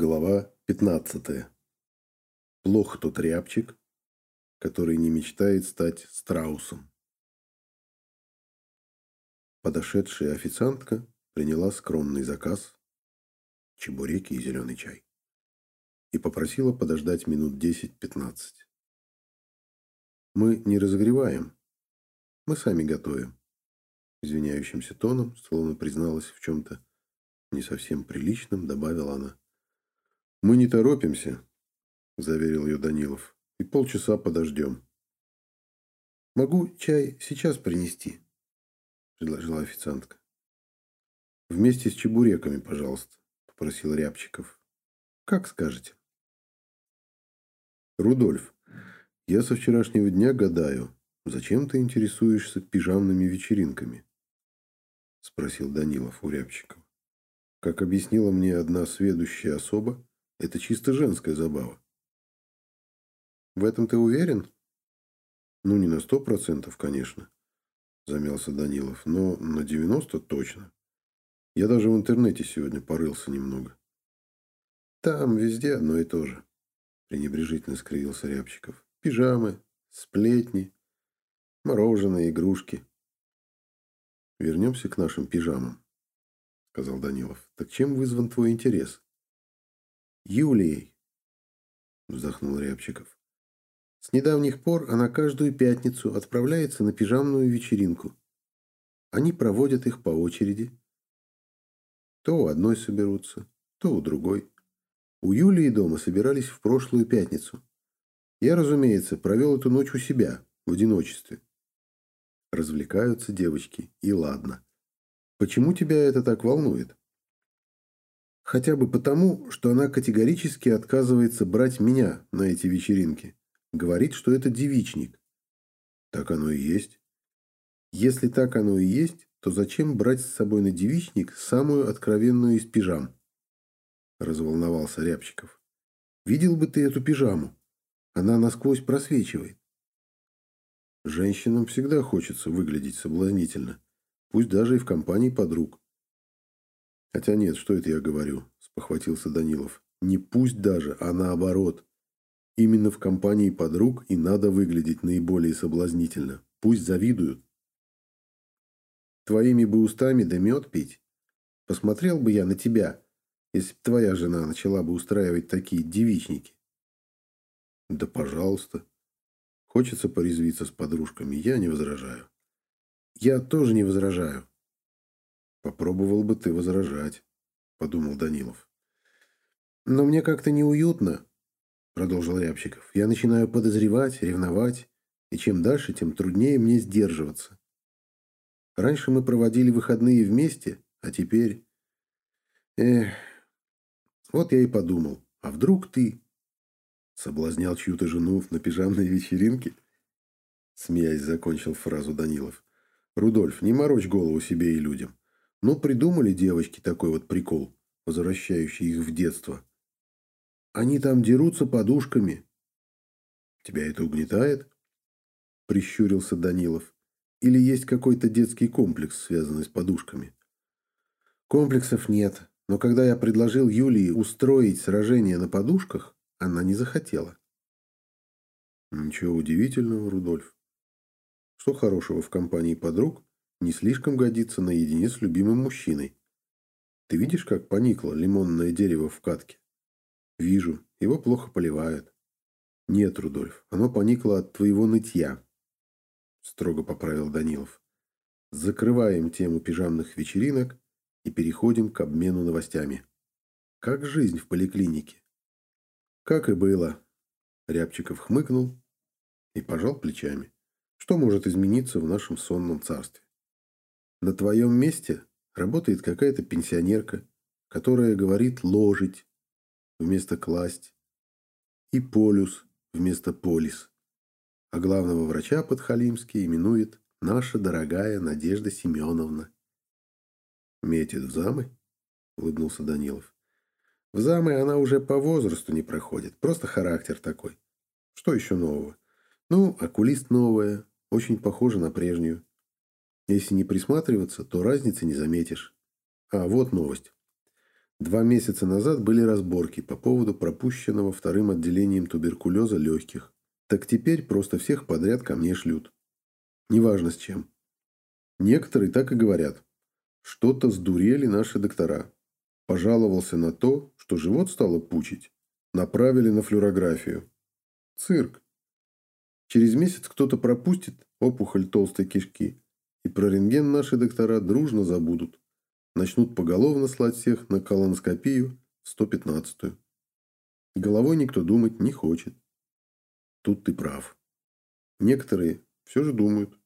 Глава 15. Плох тот рябчик, который не мечтает стать страусом. Подошедшая официантка приняла скромный заказ чебуреки и зеленый чай и попросила подождать минут 10-15. Мы не разогреваем, мы сами готовим. Извиняющимся тоном, словно призналась в чем-то не совсем приличном, добавила она. «Мы не торопимся», – заверил ее Данилов. «И полчаса подождем». «Могу чай сейчас принести», – предложила официантка. «Вместе с чебуреками, пожалуйста», – попросил Рябчиков. «Как скажете». «Рудольф, я со вчерашнего дня гадаю, зачем ты интересуешься пижамными вечеринками?» – спросил Данилов у Рябчикова. Как объяснила мне одна сведущая особа, это чисто женская забава. В этом ты уверен? Ну, не на сто процентов, конечно, замялся Данилов, но на девяносто точно. Я даже в интернете сегодня порылся немного. Там везде одно и то же, пренебрежительно скривился Рябчиков. Пижамы, сплетни, мороженое, игрушки. Вернемся к нашим пижамам, сказал Данилов. Так чем вызван твой интерес? Юлией, вздохнул Рябчиков. С недавних пор она каждую пятницу отправляется на пижамную вечеринку. Они проводят их по очереди. То у одной соберутся, то у другой. У Юлии дома собирались в прошлую пятницу. Я, разумеется, провел эту ночь у себя, в одиночестве. Развлекаются девочки, и ладно. Почему тебя это так волнует? Хотя бы потому, что она категорически отказывается брать меня на эти вечеринки. Говорит, что это девичник. Так оно и есть. Если так оно и есть, то зачем брать с собой на девичник самую откровенную из пижам? Разволновался Рябчиков. Видел бы ты эту пижаму. Она насквозь просвечивает. Женщинам всегда хочется выглядеть соблазнительно, пусть даже и в компании подруг. Хотя нет, что это я говорю, спохватился Данилов. Не пусть даже, а наоборот. Именно в компании подруг и надо выглядеть наиболее соблазнительно. Пусть завидуют. Твоими бы устами да мед пить. Посмотрел бы я на тебя, если б твоя жена начала бы устраивать такие девичники. Да пожалуйста. Хочется порезвиться с подружками, я не возражаю. Я тоже не возражаю. Попробовал бы ты возражать, подумал Данилов. Но мне как-то неуютно, продолжил Рябчиков. Я начинаю подозревать, ревновать, и чем дальше, тем труднее мне сдерживаться. Раньше мы проводили выходные вместе, а теперь... Эх, вот я и подумал, а вдруг ты соблазнял чью-то жену на пижамной вечеринке? Смеясь, закончил фразу Данилов. Рудольф, не морочь голову себе и людям. Ну, придумали девочки такой вот прикол, возвращающий их в детство. Они там дерутся подушками. Тебя это угнетает? Прищурился Данилов. Или есть какой-то детский комплекс, связанный с подушками? Комплексов нет. Но когда я предложил Юлии устроить сражение на подушках, она не захотела. Ничего удивительного, Рудольф. Что хорошего в компании подруг, не слишком годится наедине с любимым мужчиной. Ты видишь, как поникло лимонное дерево в катке? Вижу, его плохо поливают. Нет, Рудольф, оно поникло от твоего нытья, строго поправил Данилов. Закрываем тему пижамных вечеринок и переходим к обмену новостями. Как жизнь в поликлинике? Как и было. Рябчиков хмыкнул и пожал плечами. Что может измениться в нашем сонном царстве? На твоем месте работает какая-то пенсионерка, которая говорит «ложить» вместо «класть» и «полюс» вместо «полис». А главного врача подхалимский именует наша дорогая Надежда Семеновна. «Метит в замы?» – улыбнулся Данилов. «В замы она уже по возрасту не проходит, просто характер такой. Что еще нового? Ну, окулист новая, очень похожа на прежнюю. Если не присматриваться, то разницы не заметишь. А вот новость. Два месяца назад были разборки по поводу пропущенного вторым отделением туберкулеза легких. Так теперь просто всех подряд ко мне шлют. Неважно с чем. Некоторые так и говорят. Что-то сдурели наши доктора. Пожаловался на то, что живот стало пучить. Направили на флюорографию. Цирк. Через месяц кто-то пропустит опухоль толстой кишки. И про рентген наши доктора дружно забудут. Начнут поголовно слать всех на колоноскопию в 115-ю. Головой никто думать не хочет. Тут ты прав. Некоторые все же думают.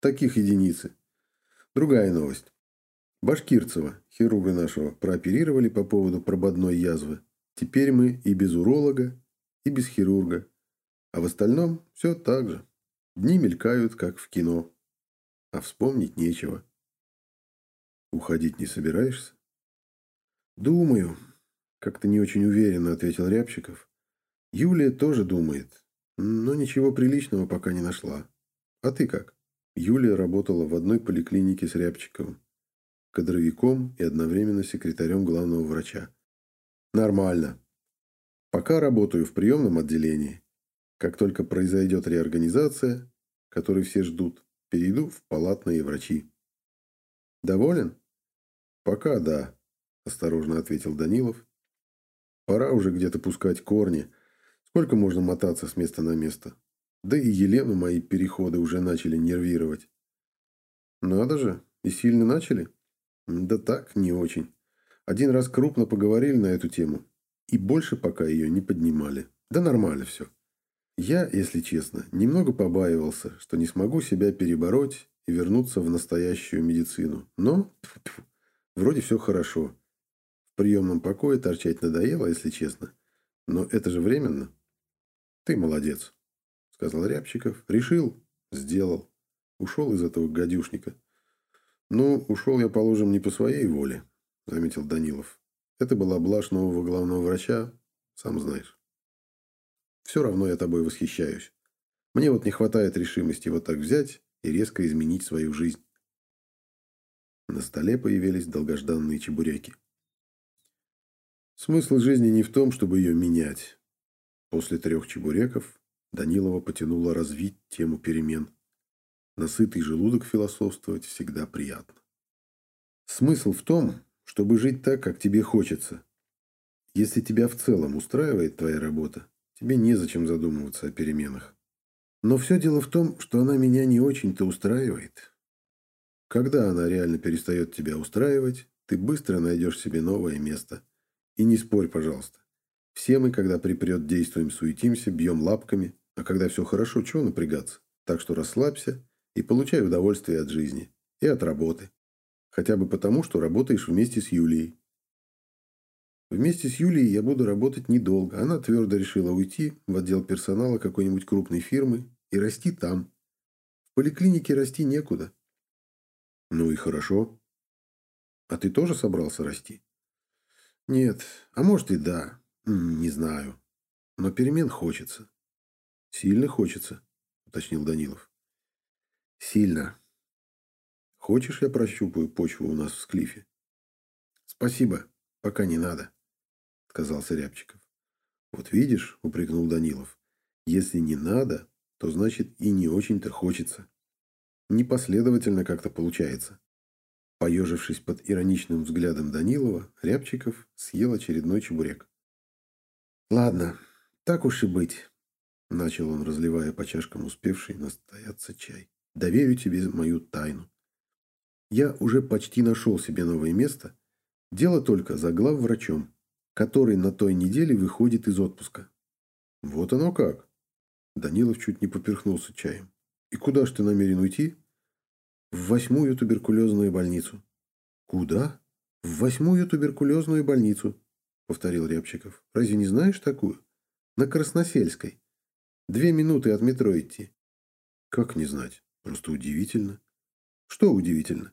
Таких единицы. Другая новость. Башкирцева, хирурга нашего, прооперировали по поводу прободной язвы. Теперь мы и без уролога, и без хирурга. А в остальном все так же. Дни мелькают, как в кино. А вспомнить нечего. Уходить не собираешься? Думаю. Как-то не очень уверенно ответил Рябчиков. Юлия тоже думает, но ничего приличного пока не нашла. А ты как? Юлия работала в одной поликлинике с Рябчиковым, кадровиком и одновременно секретарем главного врача. Нормально. Пока работаю в приемном отделении. Как только произойдет реорганизация, которой все ждут, перейду в палатные врачи. Доволен? Пока да, осторожно ответил Данилов. Пора уже где-то пускать корни. Сколько можно мотаться с места на место? Да и Елену мои переходы уже начали нервировать. Надо же, и сильно начали? Да так, не очень. Один раз крупно поговорили на эту тему. И больше пока ее не поднимали. Да нормально все. Я, если честно, немного побаивался, что не смогу себя перебороть и вернуться в настоящую медицину. Но тьфу -тьфу, вроде все хорошо. В приемном покое торчать надоело, если честно. Но это же временно. Ты молодец сказал Рябчиков. Решил, сделал. Ушел из этого гадюшника. Ну, ушел я, положим, не по своей воле, заметил Данилов. Это была блажь нового главного врача, сам знаешь. Все равно я тобой восхищаюсь. Мне вот не хватает решимости вот так взять и резко изменить свою жизнь. На столе появились долгожданные чебуреки. Смысл жизни не в том, чтобы ее менять. После трех чебуреков Данилова потянуло развить тему перемен. Насытый желудок философствовать всегда приятно. Смысл в том, чтобы жить так, как тебе хочется. Если тебя в целом устраивает твоя работа, тебе незачем задумываться о переменах. Но все дело в том, что она меня не очень-то устраивает. Когда она реально перестает тебя устраивать, ты быстро найдешь себе новое место. И не спорь, пожалуйста. Все мы, когда припрет, действуем, суетимся, бьем лапками, а когда все хорошо, чего напрягаться? Так что расслабься и получай удовольствие от жизни и от работы. Хотя бы потому, что работаешь вместе с Юлией. Вместе с Юлией я буду работать недолго. Она твердо решила уйти в отдел персонала какой-нибудь крупной фирмы и расти там. В поликлинике расти некуда. Ну и хорошо. А ты тоже собрался расти? Нет, а может и да. Не знаю. Но перемен хочется. Сильно хочется, уточнил Данилов. Сильно. Хочешь, я прощупаю почву у нас в склифе? Спасибо, пока не надо, отказался Рябчиков. Вот видишь, упрекнул Данилов, если не надо, то значит и не очень-то хочется. Непоследовательно как-то получается. Поежившись под ироничным взглядом Данилова, Рябчиков съел очередной чебурек. «Ладно, так уж и быть. Начал он, разливая по чашкам успевший настояться чай. «Доверю тебе мою тайну. Я уже почти нашел себе новое место. Дело только за главврачом, который на той неделе выходит из отпуска». «Вот оно как!» Данилов чуть не поперхнулся чаем. «И куда ж ты намерен уйти?» «В восьмую туберкулезную больницу». «Куда?» «В восьмую туберкулезную больницу», — повторил Рябчиков. «Разве не знаешь такую?» «На Красносельской». Две минуты от метро идти. Как не знать? Просто удивительно. Что удивительно?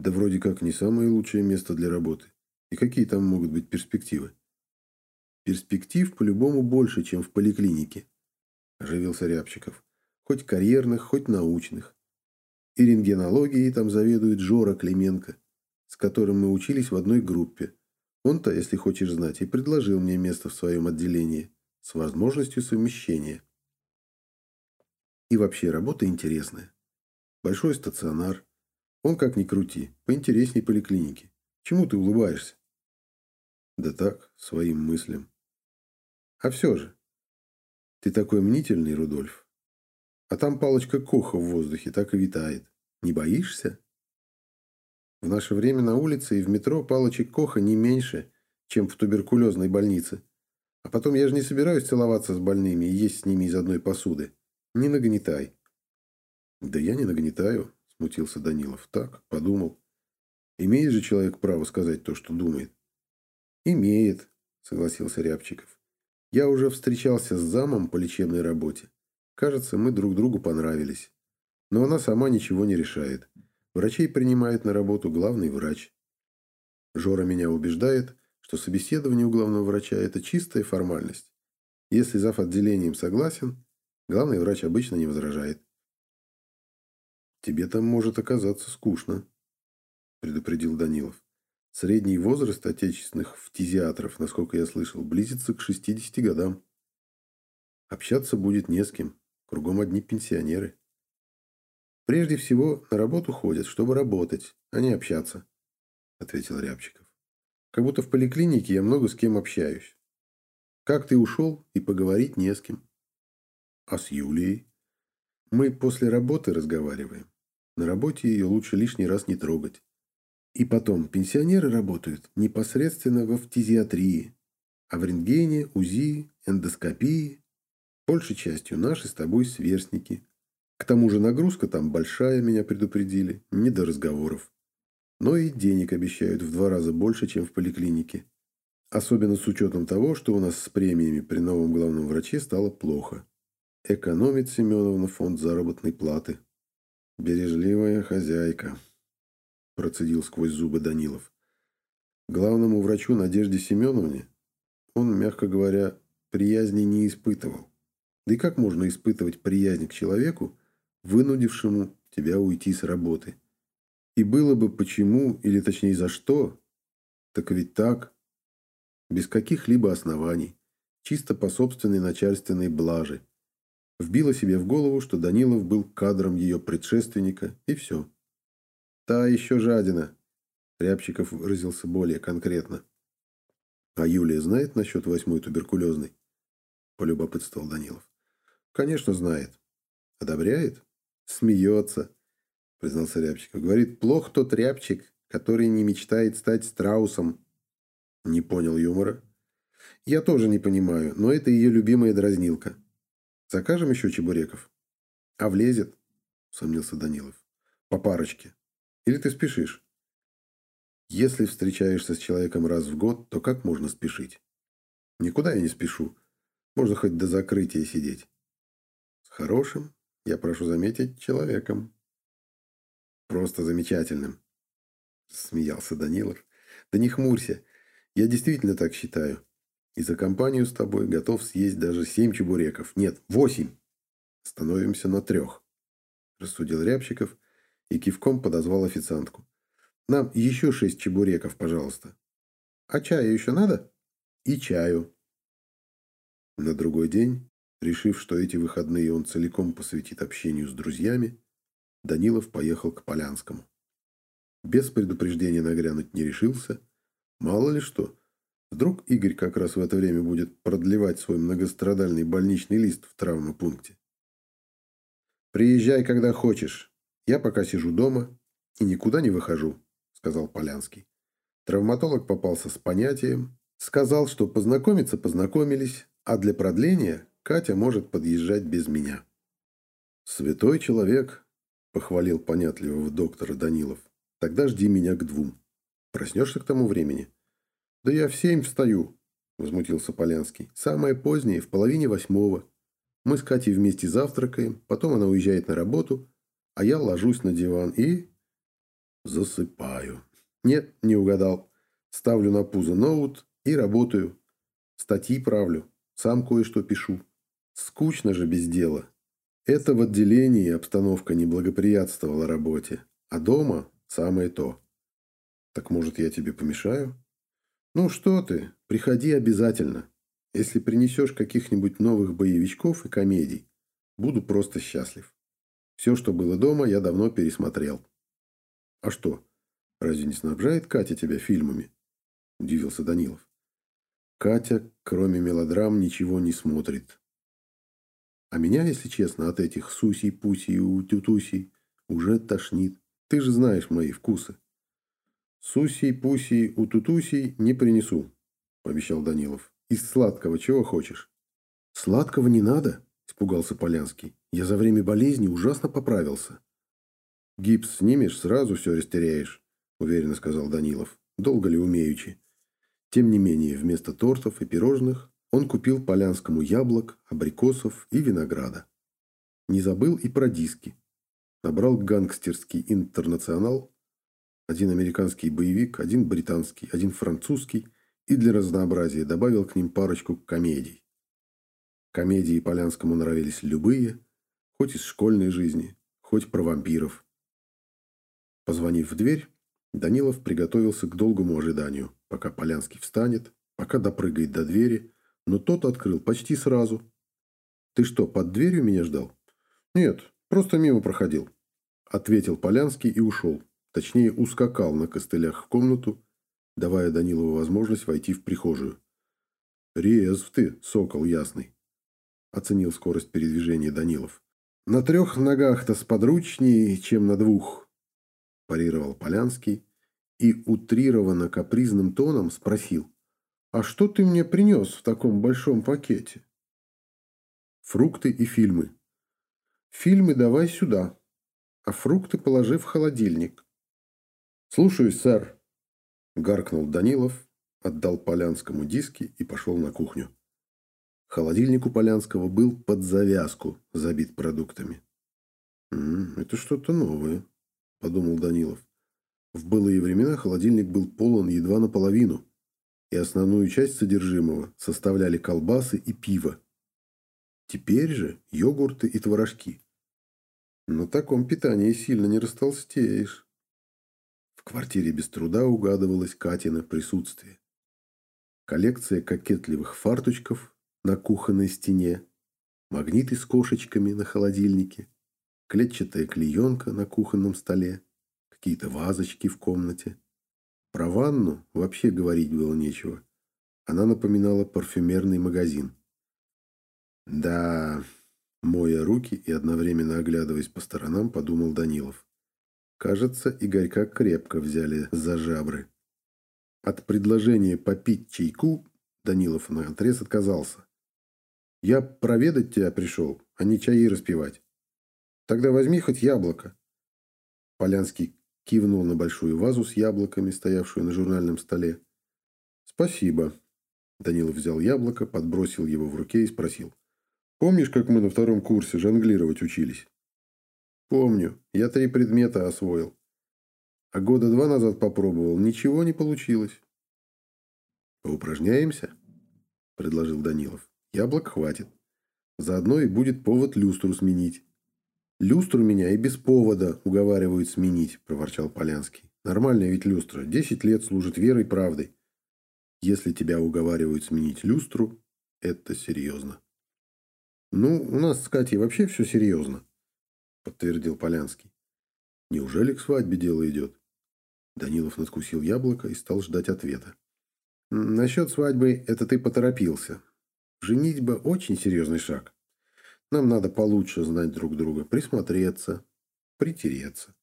Да вроде как не самое лучшее место для работы. И какие там могут быть перспективы? Перспектив по-любому больше, чем в поликлинике, оживился Рябчиков. Хоть карьерных, хоть научных. И рентгенологией там заведует Жора Клименко. с которым мы учились в одной группе. Он-то, если хочешь знать, и предложил мне место в своем отделении с возможностью совмещения. И вообще работа интересная. Большой стационар. Он, как ни крути, поинтересней поликлиники. Чему ты улыбаешься? Да так, своим мыслям. А все же, ты такой мнительный, Рудольф. А там палочка Коха в воздухе так и витает. Не боишься? В наше время на улице и в метро палочек Коха не меньше, чем в туберкулезной больнице. А потом я же не собираюсь целоваться с больными и есть с ними из одной посуды. Не нагнетай. Да я не нагнетаю, смутился Данилов. Так, подумал. Имеет же человек право сказать то, что думает. Имеет, согласился Рябчиков. Я уже встречался с замом по лечебной работе. Кажется, мы друг другу понравились. Но она сама ничего не решает. Врачей принимает на работу главный врач. Жора меня убеждает, что собеседование у главного врача – это чистая формальность. Если зав. отделением согласен, главный врач обычно не возражает. «Тебе там может оказаться скучно», – предупредил Данилов. Средний возраст отечественных фтизиатров, насколько я слышал, близится к 60 годам. Общаться будет не с кем. Кругом одни пенсионеры. Прежде всего, на работу ходят, чтобы работать, а не общаться, ответил Рябчиков. Как будто в поликлинике я много с кем общаюсь. Как ты ушел, и поговорить не с кем. А с Юлией? Мы после работы разговариваем. На работе ее лучше лишний раз не трогать. И потом, пенсионеры работают непосредственно во фтизиатрии, а в рентгене, УЗИ, эндоскопии большей частью наши с тобой сверстники. К тому же нагрузка там большая, меня предупредили, не до разговоров. Но и денег обещают в два раза больше, чем в поликлинике. Особенно с учетом того, что у нас с премиями при новом главном враче стало плохо. Экономит Семеновна фонд заработной платы. Бережливая хозяйка процедил сквозь зубы Данилов. Главному врачу Надежде Семеновне он, мягко говоря, приязни не испытывал. Да и как можно испытывать приязнь к человеку, вынудившему тебя уйти с работы? И было бы почему, или точнее за что, так ведь так, без каких-либо оснований, чисто по собственной начальственной блаже. Вбила себе в голову, что Данилов был кадром ее предшественника, и все. Та еще жадина. Рябчиков выразился более конкретно. А Юлия знает насчет восьмой туберкулезной? Полюбопытствовал Данилов. Конечно, знает. Одобряет? Смеется, признался Рябчиков. Говорит, плох тот Рябчик, который не мечтает стать страусом. Не понял юмора. Я тоже не понимаю, но это ее любимая дразнилка. Закажем еще чебуреков? А влезет? Сомнился Данилов. По парочке. Или ты спешишь? Если встречаешься с человеком раз в год, то как можно спешить? Никуда я не спешу. Можно хоть до закрытия сидеть. С хорошим, я прошу заметить, человеком. Просто замечательным. Смеялся Данилов. Да не хмурься. Я действительно так считаю. И за компанию с тобой готов съесть даже семь чебуреков. Нет, восемь. Становимся на трех. Рассудил Рябчиков и кивком подозвал официантку. «Нам еще шесть чебуреков, пожалуйста». «А чаю еще надо?» «И чаю». На другой день, решив, что эти выходные он целиком посвятит общению с друзьями, Данилов поехал к Полянскому. Без предупреждения нагрянуть не решился. Мало ли что. Вдруг Игорь как раз в это время будет продлевать свой многострадальный больничный лист в травмопункте. «Приезжай, когда хочешь», «Я пока сижу дома и никуда не выхожу», — сказал Полянский. Травматолог попался с понятием, сказал, что познакомиться познакомились, а для продления Катя может подъезжать без меня. «Святой человек», — похвалил понятливого доктора Данилов. «Тогда жди меня к двум. Проснешься к тому времени?» «Да я в семь встаю», — возмутился Полянский. «Самое позднее, в половине восьмого. Мы с Катей вместе завтракаем, потом она уезжает на работу, а я ложусь на диван и... засыпаю. Нет, не угадал. Ставлю на пузо ноут и работаю. Статьи правлю. Сам кое-что пишу. Скучно же без дела. Это в отделении обстановка не благоприятствовала работе. А дома самое то. Так может, я тебе помешаю? Ну что ты, приходи обязательно. Если принесешь каких-нибудь новых боевичков и комедий, буду просто счастлив. Все, что было дома, я давно пересмотрел. А что, разве не снабжает Катя тебя фильмами? Удивился Данилов. Катя, кроме мелодрам, ничего не смотрит. А меня, если честно, от этих сусей-пусей и утютусей уже тошнит. Ты же знаешь мои вкусы. Сусей-пусей, утутусей не принесу, пообещал Данилов. Из сладкого чего хочешь? Сладкого не надо, испугался Полянский. Я за время болезни ужасно поправился. Гипс снимешь, сразу все растеряешь, уверенно сказал Данилов. Долго ли умеючи? Тем не менее, вместо тортов и пирожных он купил Полянскому яблок, абрикосов и винограда. Не забыл и про диски. Набрал гангстерский интернационал, один американский боевик, один британский, один французский и для разнообразия добавил к ним парочку комедий. Комедии Полянскому нравились любые, хоть из школьной жизни, хоть про вампиров. Позвонив в дверь, Данилов приготовился к долгому ожиданию, пока Полянский встанет, пока допрыгает до двери, но тот открыл почти сразу. «Ты что, под дверью меня ждал?» «Нет, просто мимо проходил», — ответил Полянский и ушел. Точнее, ускакал на костылях в комнату, давая Данилову возможность войти в прихожую. «Резв ты, сокол ясный», — оценил скорость передвижения Данилов. «На трех ногах-то сподручнее, чем на двух», парировал Полянский и утрированно капризным тоном спросил. «А что ты мне принес в таком большом пакете?» «Фрукты и фильмы». «Фильмы давай сюда, а фрукты положи в холодильник». «Слушаюсь, сэр», — гаркнул Данилов, отдал Полянскому диски и пошел на кухню. Холодильник у Полянского был под завязку забит продуктами. «М -м, «Это что-то новое», – подумал Данилов. В былые времена холодильник был полон едва наполовину, и основную часть содержимого составляли колбасы и пиво. Теперь же йогурты и творожки. На таком питании сильно не растолстеешь. В квартире без труда угадывалось Катина присутствие. Коллекция кокетливых фарточков на кухонной стене, магниты с кошечками на холодильнике, клетчатая клеенка на кухонном столе, какие-то вазочки в комнате. Про ванну вообще говорить было нечего. Она напоминала парфюмерный магазин. Да, моя руки и одновременно оглядываясь по сторонам, подумал Данилов. Кажется, Игорька крепко взяли за жабры. От предложения попить чайку Данилов на отрез отказался. «Я проведать тебя пришел, а не чаи распивать. Тогда возьми хоть яблоко. Полянский кивнул на большую вазу с яблоками, стоявшую на журнальном столе. Спасибо. Данилов взял яблоко, подбросил его в руке и спросил. Помнишь, как мы на втором курсе жонглировать учились? Помню. Я три предмета освоил. А года два назад попробовал. Ничего не получилось. Поупражняемся? Предложил Данилов. Яблок хватит. Заодно и будет повод люстру сменить. «Люстру меня и без повода уговаривают сменить», – проворчал Полянский. «Нормальная ведь люстра. Десять лет служит верой и правдой. Если тебя уговаривают сменить люстру, это серьезно». «Ну, у нас с Катей вообще все серьезно», – подтвердил Полянский. «Неужели к свадьбе дело идет?» Данилов надкусил яблоко и стал ждать ответа. «Насчет свадьбы это ты поторопился. Женитьба – очень серьезный шаг. Нам надо получше знать друг друга, присмотреться, притереться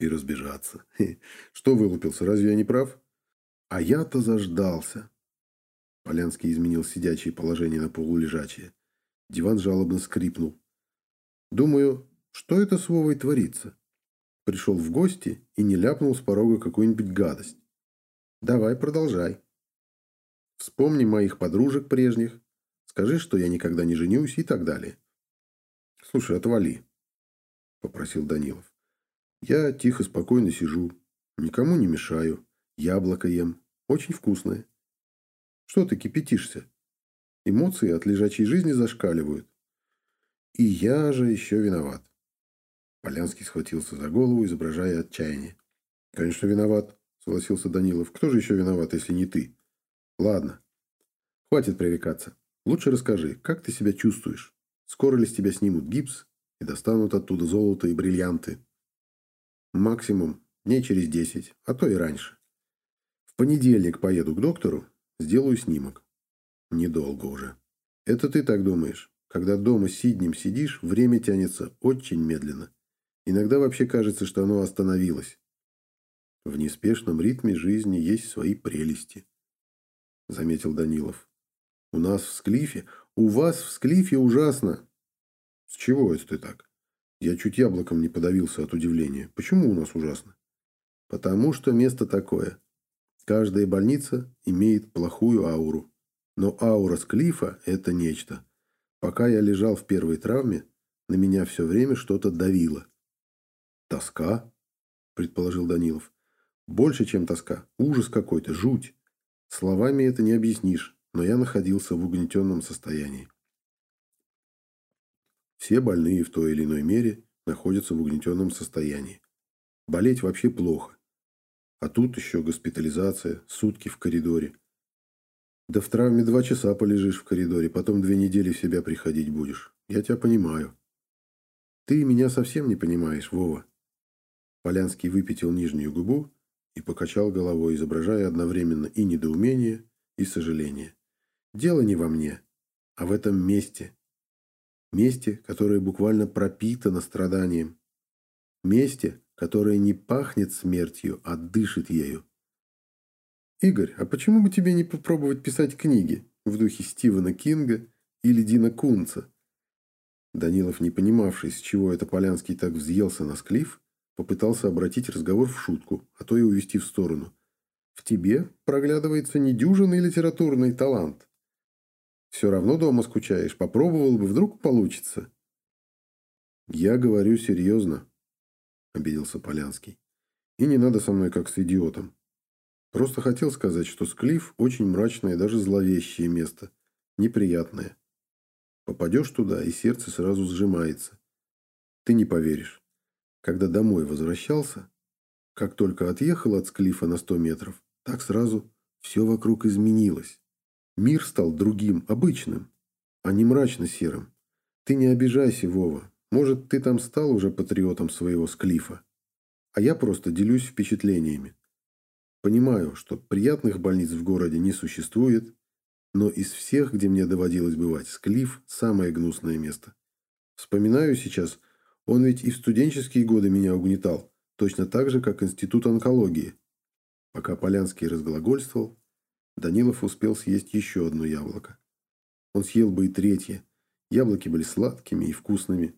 и разбежаться. Что вылупился, разве я не прав? А я-то заждался. Полянский изменил сидячее положение на полулежачее. Диван жалобно скрипнул. Думаю, что это с Вовой творится? Пришел в гости и не ляпнул с порога какую-нибудь гадость. Давай, продолжай. Вспомни моих подружек прежних, скажи, что я никогда не женюсь и так далее. «Слушай, отвали», – попросил Данилов. «Я тихо, спокойно сижу, никому не мешаю, яблоко ем, очень вкусное. Что ты кипятишься? Эмоции от лежачей жизни зашкаливают. И я же еще виноват». Полянский схватился за голову, изображая отчаяние. «Конечно, виноват», согласился Данилов. Кто же еще виноват, если не ты? Ладно. Хватит пререкаться. Лучше расскажи, как ты себя чувствуешь? Скоро ли с тебя снимут гипс и достанут оттуда золото и бриллианты? Максимум дней через десять, а то и раньше. В понедельник поеду к доктору, сделаю снимок. Недолго уже. Это ты так думаешь. Когда дома сиднем сидишь, время тянется очень медленно. Иногда вообще кажется, что оно остановилось. В неспешном ритме жизни есть свои прелести, заметил Данилов. У нас в Склифе, у вас в Склифе ужасно. С чего это ты так? Я чуть яблоком не подавился от удивления. Почему у нас ужасно? Потому что место такое. Каждая больница имеет плохую ауру. Но аура Склифа – это нечто. Пока я лежал в первой травме, на меня все время что-то давило. «Тоска?» – предположил Данилов. «Больше, чем тоска. Ужас какой-то, жуть. Словами это не объяснишь, но я находился в угнетенном состоянии. Все больные в той или иной мере находятся в угнетенном состоянии. Болеть вообще плохо. А тут еще госпитализация, сутки в коридоре. Да в травме два часа полежишь в коридоре, потом две недели в себя приходить будешь. Я тебя понимаю. Ты меня совсем не понимаешь, Вова. Полянский выпятил нижнюю губу и покачал головой, изображая одновременно и недоумение, и сожаление. Дело не во мне, а в этом месте. Месте, которое буквально пропитано страданием. Месте, которое не пахнет смертью, а дышит ею. Игорь, а почему бы тебе не попробовать писать книги в духе Стивена Кинга или Дина Кунца? Данилов, не понимавший, с чего это Полянский так взъелся на склиф, Попытался обратить разговор в шутку, а то и увести в сторону. В тебе проглядывается недюжинный литературный талант. Все равно дома скучаешь. Попробовал бы, вдруг получится. Я говорю серьезно, обиделся Полянский. И не надо со мной как с идиотом. Просто хотел сказать, что Склиф очень мрачное, даже зловещее место. Неприятное. Попадешь туда, и сердце сразу сжимается. Ты не поверишь. Когда домой возвращался, как только отъехал от Склифа на сто метров, так сразу все вокруг изменилось. Мир стал другим, обычным, а не мрачно-серым. Ты не обижайся, Вова. Может, ты там стал уже патриотом своего Склифа. А я просто делюсь впечатлениями. Понимаю, что приятных больниц в городе не существует, но из всех, где мне доводилось бывать, Склиф – самое гнусное место. Вспоминаю сейчас – он ведь и в студенческие годы меня угнетал, точно так же, как институт онкологии. Пока Полянский разглагольствовал, Данилов успел съесть еще одно яблоко. Он съел бы и третье. Яблоки были сладкими и вкусными.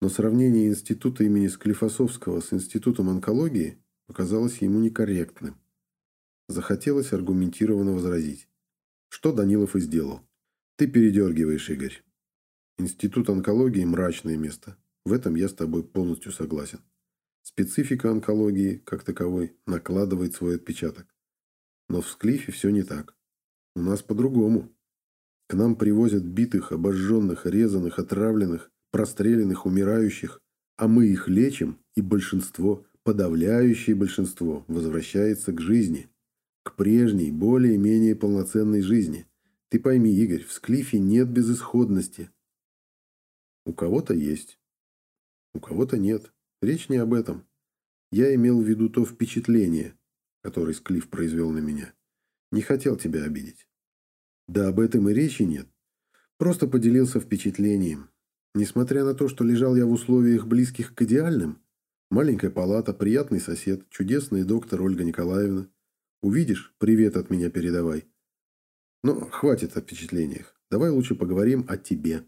Но сравнение института имени Склифосовского с институтом онкологии показалось ему некорректным. Захотелось аргументированно возразить. Что Данилов и сделал. Ты передергиваешь, Игорь. Институт онкологии – мрачное место. В этом я с тобой полностью согласен. Специфика онкологии, как таковой, накладывает свой отпечаток. Но в Склифе все не так. У нас по-другому. К нам привозят битых, обожженных, резаных, отравленных, простреленных, умирающих, а мы их лечим, и большинство, подавляющее большинство, возвращается к жизни. К прежней, более-менее полноценной жизни. Ты пойми, Игорь, в Склифе нет безысходности. У кого-то есть. У кого-то нет. Речь не об этом. Я имел в виду то впечатление, которое Склиф произвел на меня. Не хотел тебя обидеть. Да об этом и речи нет. Просто поделился впечатлением. Несмотря на то, что лежал я в условиях близких к идеальным, маленькая палата, приятный сосед, чудесный доктор Ольга Николаевна. Увидишь, привет от меня передавай. Но хватит о впечатлениях. Давай лучше поговорим о тебе.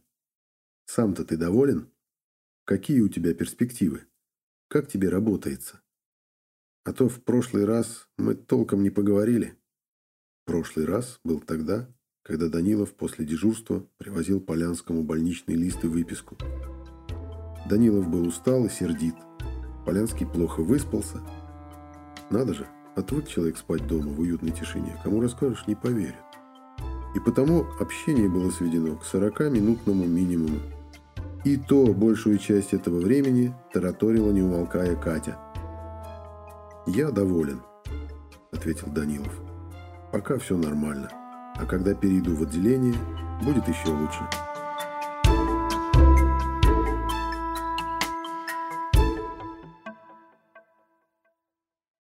Сам-то ты доволен? Какие у тебя перспективы? Как тебе работается? А то в прошлый раз мы толком не поговорили. Прошлый раз был тогда, когда Данилов после дежурства привозил Полянскому больничный лист и выписку. Данилов был устал и сердит. Полянский плохо выспался. Надо же, отвык человек спать дома в уютной тишине. Кому расскажешь, не поверят. И потому общение было сведено к 40-минутному минимуму. И то большую часть этого времени тараторила не умолкая Катя. «Я доволен», – ответил Данилов. «Пока все нормально. А когда перейду в отделение, будет еще лучше».